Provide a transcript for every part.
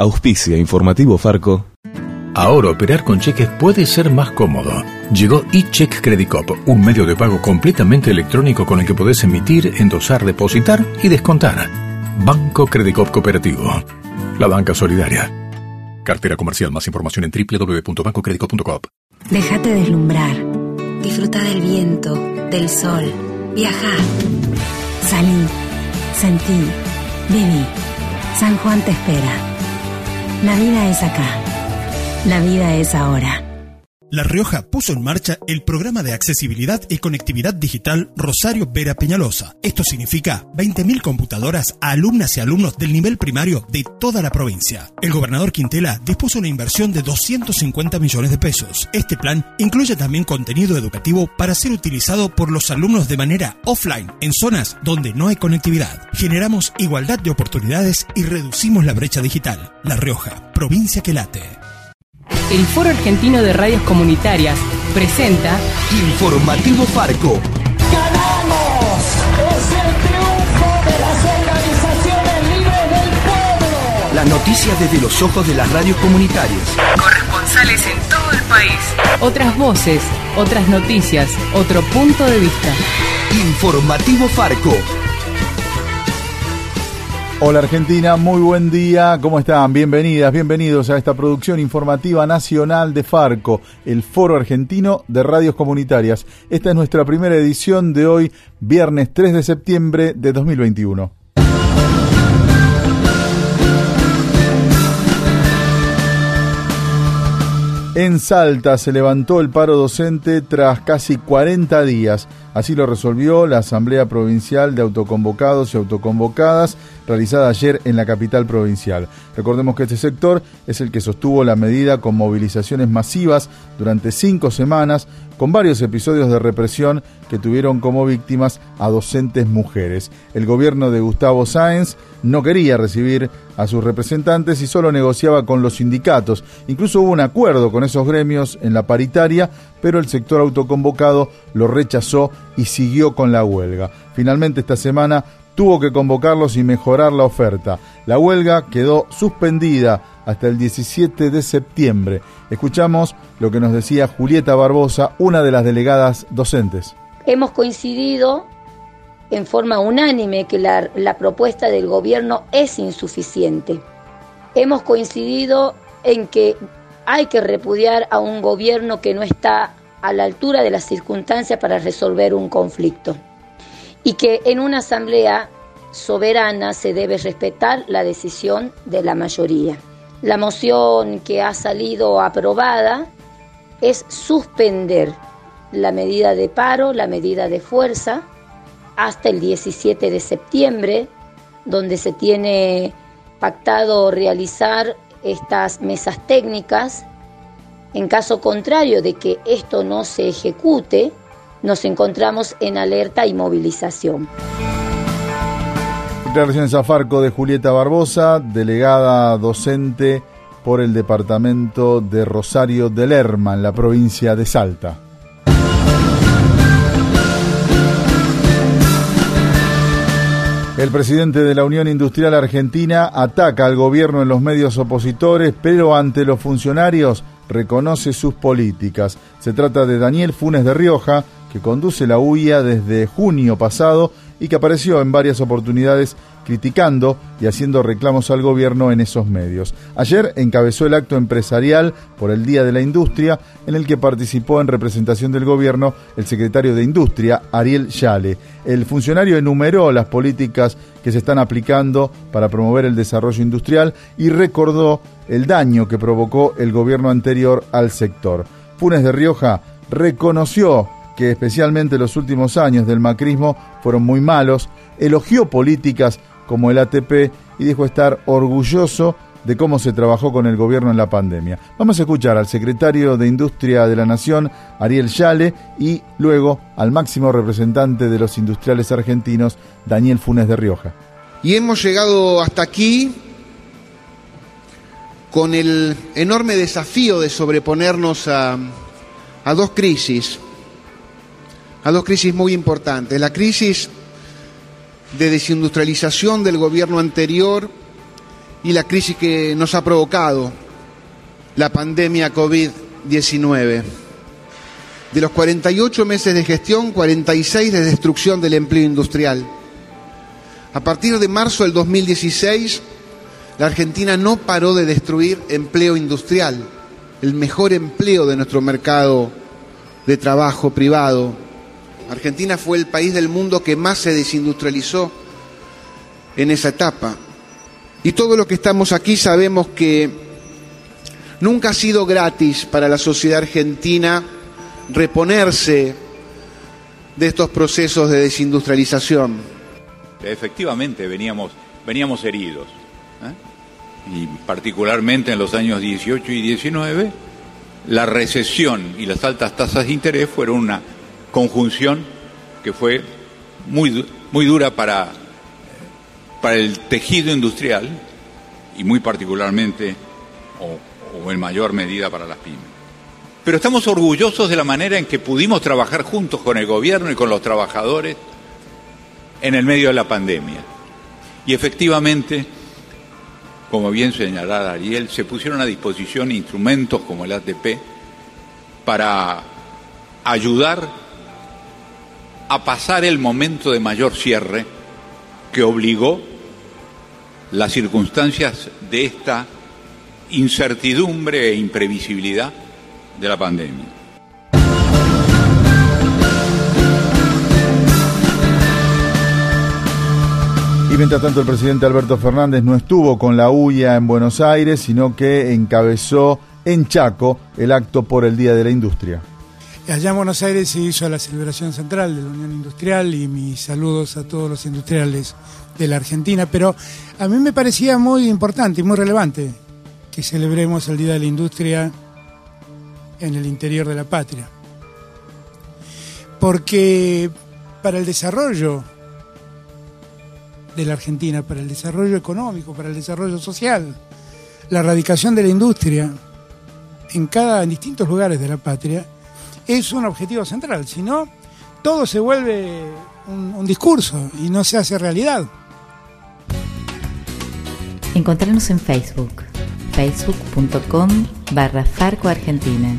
Auspicia Informativo Farco. Ahora operar con cheques puede ser más cómodo. Llegó eCheck Credit Cop, un medio de pago completamente electrónico con el que podés emitir, endosar, depositar y descontar. Banco Credit Cop Cooperativo. La banca solidaria. Cartera comercial. Más información en www.bancocreditcop.com. Déjate deslumbrar. Disfruta del viento, del sol. Viaja. Salí. Sentí. Viví. San Juan te espera. La vida es acá. La vida es ahora. La Rioja puso en marcha el programa de accesibilidad y conectividad digital Rosario Vera Peñalosa. Esto significa 20.000 computadoras a alumnas y alumnos del nivel primario de toda la provincia. El gobernador Quintela dispuso una inversión de 250 millones de pesos. Este plan incluye también contenido educativo para ser utilizado por los alumnos de manera offline en zonas donde no hay conectividad. Generamos igualdad de oportunidades y reducimos la brecha digital. La Rioja, provincia que late. El Foro Argentino de Radios Comunitarias presenta Informativo Farco. ¡Ganamos! ¡Es el triunfo de las organizaciones libres del pueblo! Las noticias desde los ojos de las radios comunitarias. corresponsales en todo el país. Otras voces, otras noticias, otro punto de vista. Informativo Farco. Hola Argentina, muy buen día, ¿cómo están? Bienvenidas, bienvenidos a esta producción informativa nacional de Farco, el Foro Argentino de Radios Comunitarias. Esta es nuestra primera edición de hoy, viernes 3 de septiembre de 2021. En Salta se levantó el paro docente tras casi 40 días. Así lo resolvió la Asamblea Provincial de Autoconvocados y Autoconvocadas realizada ayer en la capital provincial. Recordemos que este sector es el que sostuvo la medida con movilizaciones masivas durante cinco semanas, con varios episodios de represión que tuvieron como víctimas a docentes mujeres. El gobierno de Gustavo Sáenz no quería recibir a sus representantes y solo negociaba con los sindicatos. Incluso hubo un acuerdo con esos gremios en la paritaria, pero el sector autoconvocado lo rechazó y siguió con la huelga. Finalmente esta semana tuvo que convocarlos y mejorar la oferta. La huelga quedó suspendida hasta el 17 de septiembre. Escuchamos lo que nos decía Julieta Barbosa, una de las delegadas docentes. Hemos coincidido en forma unánime que la, la propuesta del gobierno es insuficiente. Hemos coincidido en que hay que repudiar a un gobierno que no está a la altura de las circunstancias para resolver un conflicto y que en una asamblea soberana se debe respetar la decisión de la mayoría. La moción que ha salido aprobada es suspender la medida de paro, la medida de fuerza, hasta el 17 de septiembre, donde se tiene pactado realizar estas mesas técnicas. En caso contrario de que esto no se ejecute, nos encontramos en alerta y movilización. Declaraciones a Farco de Julieta Barbosa, delegada docente por el departamento de Rosario de Lerma, en la provincia de Salta. El presidente de la Unión Industrial Argentina ataca al gobierno en los medios opositores, pero ante los funcionarios reconoce sus políticas. Se trata de Daniel Funes de Rioja, conduce la UIA desde junio pasado y que apareció en varias oportunidades criticando y haciendo reclamos al gobierno en esos medios. Ayer encabezó el acto empresarial por el Día de la Industria, en el que participó en representación del gobierno el secretario de Industria, Ariel Yale. El funcionario enumeró las políticas que se están aplicando para promover el desarrollo industrial y recordó el daño que provocó el gobierno anterior al sector. Funes de Rioja reconoció que especialmente los últimos años del macrismo fueron muy malos, elogió políticas como el ATP y dijo estar orgulloso de cómo se trabajó con el gobierno en la pandemia. Vamos a escuchar al secretario de Industria de la Nación, Ariel Yale, y luego al máximo representante de los industriales argentinos, Daniel Funes de Rioja. Y hemos llegado hasta aquí con el enorme desafío de sobreponernos a, a dos crisis a dos crisis muy importantes. La crisis de desindustrialización del gobierno anterior y la crisis que nos ha provocado la pandemia COVID-19. De los 48 meses de gestión, 46 de destrucción del empleo industrial. A partir de marzo del 2016, la Argentina no paró de destruir empleo industrial, el mejor empleo de nuestro mercado de trabajo privado. Argentina fue el país del mundo que más se desindustrializó en esa etapa. Y todos los que estamos aquí sabemos que nunca ha sido gratis para la sociedad argentina reponerse de estos procesos de desindustrialización. Efectivamente, veníamos, veníamos heridos. ¿eh? Y particularmente en los años 18 y 19, la recesión y las altas tasas de interés fueron una conjunción que fue muy, muy dura para, para el tejido industrial y muy particularmente o, en mayor medida para las pymes. Pero estamos orgullosos de la manera en que pudimos trabajar juntos con el gobierno y con los trabajadores en el medio de la pandemia. Y efectivamente, como bien señalaba Ariel, se pusieron a disposición instrumentos como el ATP para ayudar a pasar el momento de mayor cierre que obligó las circunstancias de esta incertidumbre e imprevisibilidad de la pandemia. Y mientras tanto el presidente Alberto Fernández no estuvo con la UIA en Buenos Aires, sino que encabezó en Chaco el acto por el Día de la Industria. Allá en Buenos Aires se hizo la celebración central de la Unión Industrial y mis saludos a todos los industriales de la Argentina, pero a mí me parecía muy importante y muy relevante que celebremos el Día de la Industria en el interior de la patria. Porque para el desarrollo de la Argentina, para el desarrollo económico, para el desarrollo social, la erradicación de la industria en cada en distintos lugares de la patria es un objetivo central, si no todo se vuelve un, un discurso y no se hace realidad. Encontrarnos en Facebook, facebook.com barra Farco Argentina.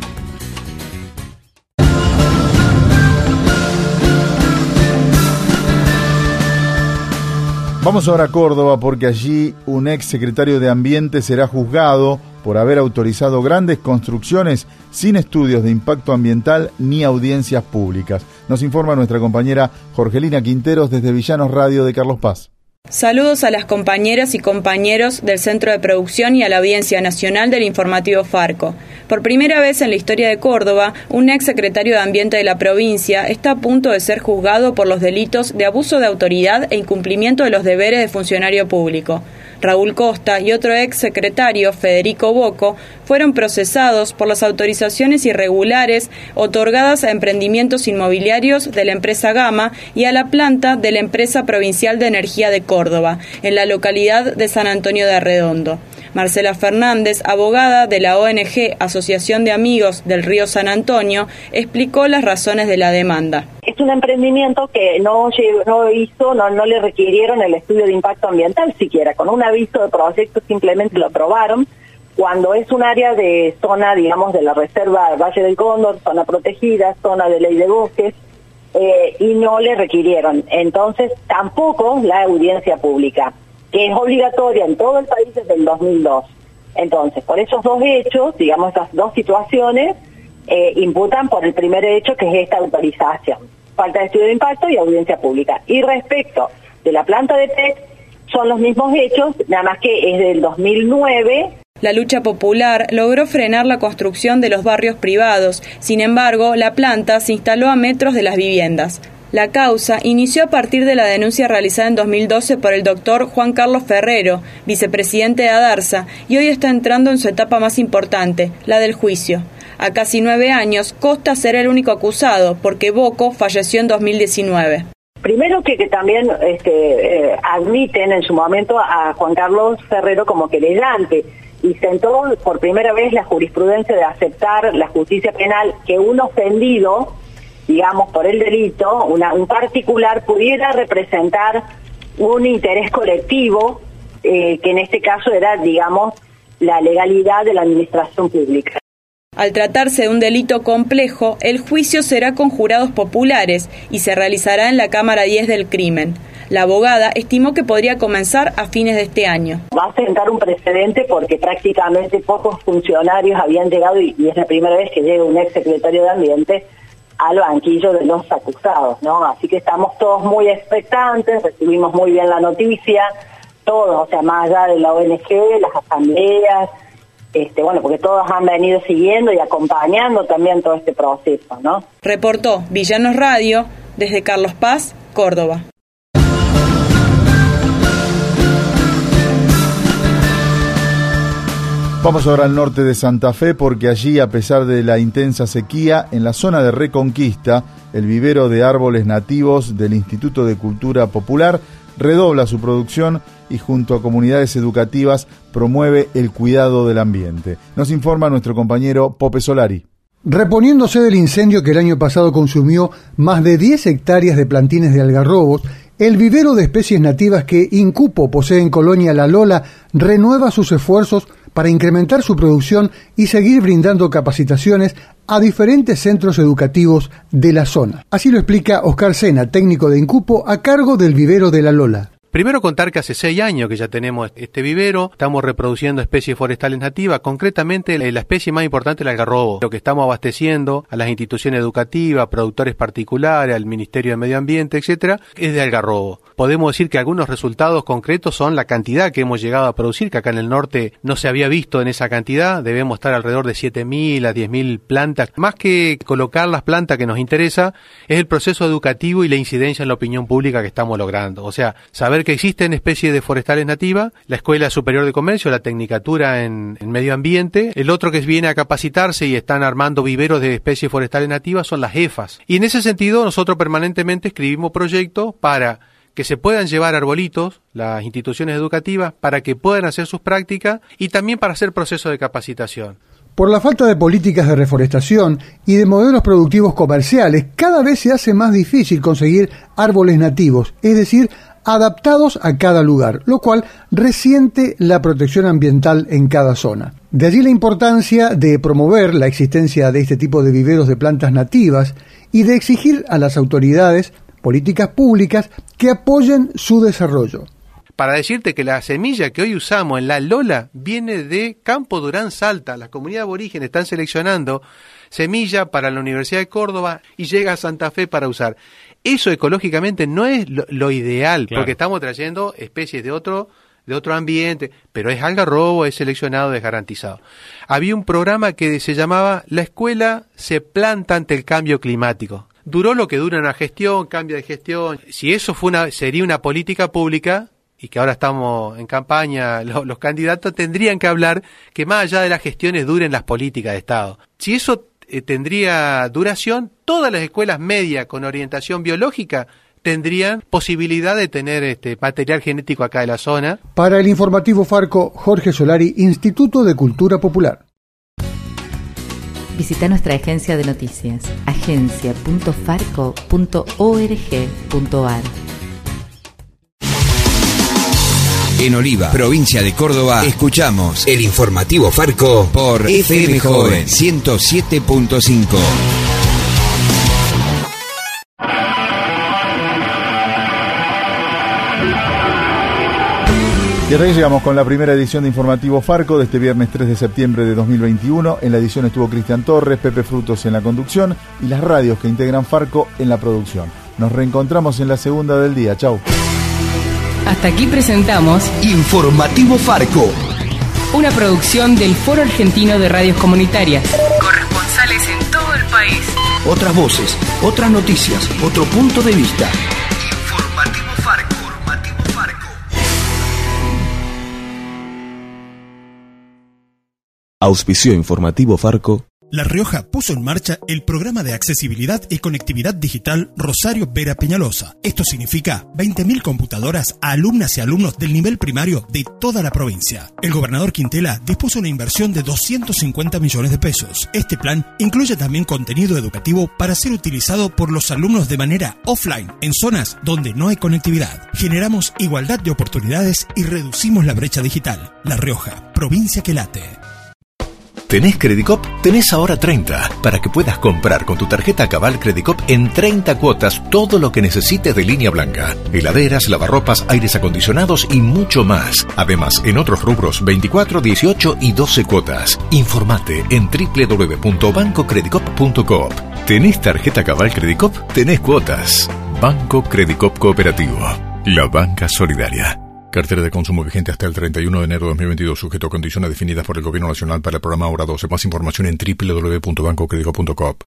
Vamos ahora a Córdoba porque allí un ex secretario de Ambiente será juzgado por haber autorizado grandes construcciones sin estudios de impacto ambiental ni audiencias públicas. Nos informa nuestra compañera Jorgelina Quinteros desde Villanos Radio de Carlos Paz. Saludos a las compañeras y compañeros del Centro de Producción y a la Audiencia Nacional del Informativo Farco. Por primera vez en la historia de Córdoba, un ex secretario de Ambiente de la provincia está a punto de ser juzgado por los delitos de abuso de autoridad e incumplimiento de los deberes de funcionario público. Raúl Costa y otro ex secretario, Federico Boco, fueron procesados por las autorizaciones irregulares otorgadas a emprendimientos inmobiliarios de la empresa Gama y a la planta de la empresa provincial de energía de Córdoba, en la localidad de San Antonio de Arredondo. Marcela Fernández, abogada de la ONG Asociación de Amigos del Río San Antonio, explicó las razones de la demanda. Es un emprendimiento que no, no hizo, no, no le requirieron el estudio de impacto ambiental siquiera, con un aviso de proyecto simplemente lo aprobaron, cuando es un área de zona, digamos, de la reserva Valle del Cóndor, zona protegida, zona de ley de bosques, eh, y no le requirieron. Entonces, tampoco la audiencia pública que es obligatoria en todo el país desde el 2002. Entonces, por esos dos hechos, digamos, estas dos situaciones, eh, imputan por el primer hecho, que es esta autorización. Falta de estudio de impacto y audiencia pública. Y respecto de la planta de PET, son los mismos hechos, nada más que es del 2009 la lucha popular logró frenar la construcción de los barrios privados, sin embargo, la planta se instaló a metros de las viviendas. La causa inició a partir de la denuncia realizada en 2012 por el doctor Juan Carlos Ferrero, vicepresidente de ADARSA, y hoy está entrando en su etapa más importante, la del juicio. A casi nueve años, Costa será el único acusado, porque Boco falleció en 2019. Primero que, también este, eh, admiten en su momento a Juan Carlos Ferrero como querellante y sentó por primera vez la jurisprudencia de aceptar la justicia penal que un ofendido digamos, por el delito, un particular pudiera representar un interés colectivo eh, que en este caso era, digamos, la legalidad de la administración pública. Al tratarse de un delito complejo, el juicio será con jurados populares y se realizará en la Cámara 10 del crimen. La abogada estimó que podría comenzar a fines de este año. Va a sentar un precedente porque prácticamente pocos funcionarios habían llegado, y, es la primera vez que llega un ex secretario de Ambiente, al banquillo de los acusados, ¿no? Así que estamos todos muy expectantes, recibimos muy bien la noticia, todos, o sea, más allá de la ONG, las asambleas, este, bueno, porque todos han venido siguiendo y acompañando también todo este proceso, ¿no? Reportó Villanos Radio desde Carlos Paz, Córdoba. Vamos ahora al norte de Santa Fe porque allí, a pesar de la intensa sequía, en la zona de Reconquista, el vivero de árboles nativos del Instituto de Cultura Popular redobla su producción y junto a comunidades educativas promueve el cuidado del ambiente. Nos informa nuestro compañero Pope Solari. Reponiéndose del incendio que el año pasado consumió más de 10 hectáreas de plantines de algarrobos, el vivero de especies nativas que Incupo posee en Colonia La Lola renueva sus esfuerzos para incrementar su producción y seguir brindando capacitaciones a diferentes centros educativos de la zona. Así lo explica Oscar Sena, técnico de Incupo a cargo del vivero de La Lola. Primero contar que hace seis años que ya tenemos este vivero, estamos reproduciendo especies forestales nativas, concretamente la especie más importante, el algarrobo, lo que estamos abasteciendo a las instituciones educativas, productores particulares, al Ministerio de Medio Ambiente, etcétera, es de algarrobo. Podemos decir que algunos resultados concretos son la cantidad que hemos llegado a producir, que acá en el norte no se había visto en esa cantidad, debemos estar alrededor de 7.000 a 10.000 plantas. Más que colocar las plantas que nos interesa, es el proceso educativo y la incidencia en la opinión pública que estamos logrando. O sea, saber que existen especies de forestales nativas, la Escuela Superior de Comercio, la Tecnicatura en, Medio Ambiente, el otro que viene a capacitarse y están armando viveros de especies forestales nativas son las EFAS. Y en ese sentido nosotros permanentemente escribimos proyectos para que se puedan llevar arbolitos, las instituciones educativas, para que puedan hacer sus prácticas y también para hacer procesos de capacitación. Por la falta de políticas de reforestación y de modelos productivos comerciales, cada vez se hace más difícil conseguir árboles nativos, es decir, adaptados a cada lugar, lo cual resiente la protección ambiental en cada zona. De allí la importancia de promover la existencia de este tipo de viveros de plantas nativas y de exigir a las autoridades políticas públicas que apoyen su desarrollo. Para decirte que la semilla que hoy usamos en la Lola viene de Campo Durán Salta. Las comunidades aborígenes están seleccionando semilla para la Universidad de Córdoba y llega a Santa Fe para usar. Eso ecológicamente no es lo, ideal, porque estamos trayendo especies de otro de otro ambiente, pero es algarrobo, es seleccionado, es garantizado. Había un programa que se llamaba La escuela se planta ante el cambio climático. Duró lo que dura una gestión, cambio de gestión. Si eso fue una, sería una política pública, y que ahora estamos en campaña, los candidatos tendrían que hablar que más allá de las gestiones duren las políticas de Estado. Si eso eh, tendría duración, todas las escuelas medias con orientación biológica tendrían posibilidad de tener este material genético acá de la zona. Para el informativo Farco, Jorge Solari, Instituto de Cultura Popular. Visita nuestra agencia de noticias, agencia.farco.org.ar. En Oliva, provincia de Córdoba, escuchamos el informativo Farco por FM Joven 107.5. Y ahora llegamos con la primera edición de Informativo Farco de este viernes 3 de septiembre de 2021. En la edición estuvo Cristian Torres, Pepe Frutos en la conducción y las radios que integran Farco en la producción. Nos reencontramos en la segunda del día. Chau. Hasta aquí presentamos Informativo Farco. Una producción del Foro Argentino de Radios Comunitarias. Corresponsales en todo el país. Otras voces, otras noticias, otro punto de vista. Informativo Farco. Informativo Farco. Auspicio Informativo Farco La Rioja puso en marcha el programa de accesibilidad y conectividad digital Rosario Vera Peñalosa. Esto significa 20.000 computadoras a alumnas y alumnos del nivel primario de toda la provincia. El gobernador Quintela dispuso una inversión de 250 millones de pesos. Este plan incluye también contenido educativo para ser utilizado por los alumnos de manera offline en zonas donde no hay conectividad. Generamos igualdad de oportunidades y reducimos la brecha digital. La Rioja, provincia que late. ¿Tenés Credicop? Tenés ahora 30 para que puedas comprar con tu tarjeta Cabal Credicop en 30 cuotas todo lo que necesites de línea blanca. Heladeras, lavarropas, aires acondicionados y mucho más. Además, en otros rubros 24, 18 y 12 cuotas. Informate en www.bancocredicop.coop. ¿Tenés tarjeta Cabal Credicop? Tenés cuotas. Banco Credicop Cooperativo. La banca solidaria. Cartera de consumo vigente hasta el 31 de enero de 2022, sujeto a condiciones definidas por el Gobierno Nacional para el programa Hora 12. Más información en www.bancocredico.coop.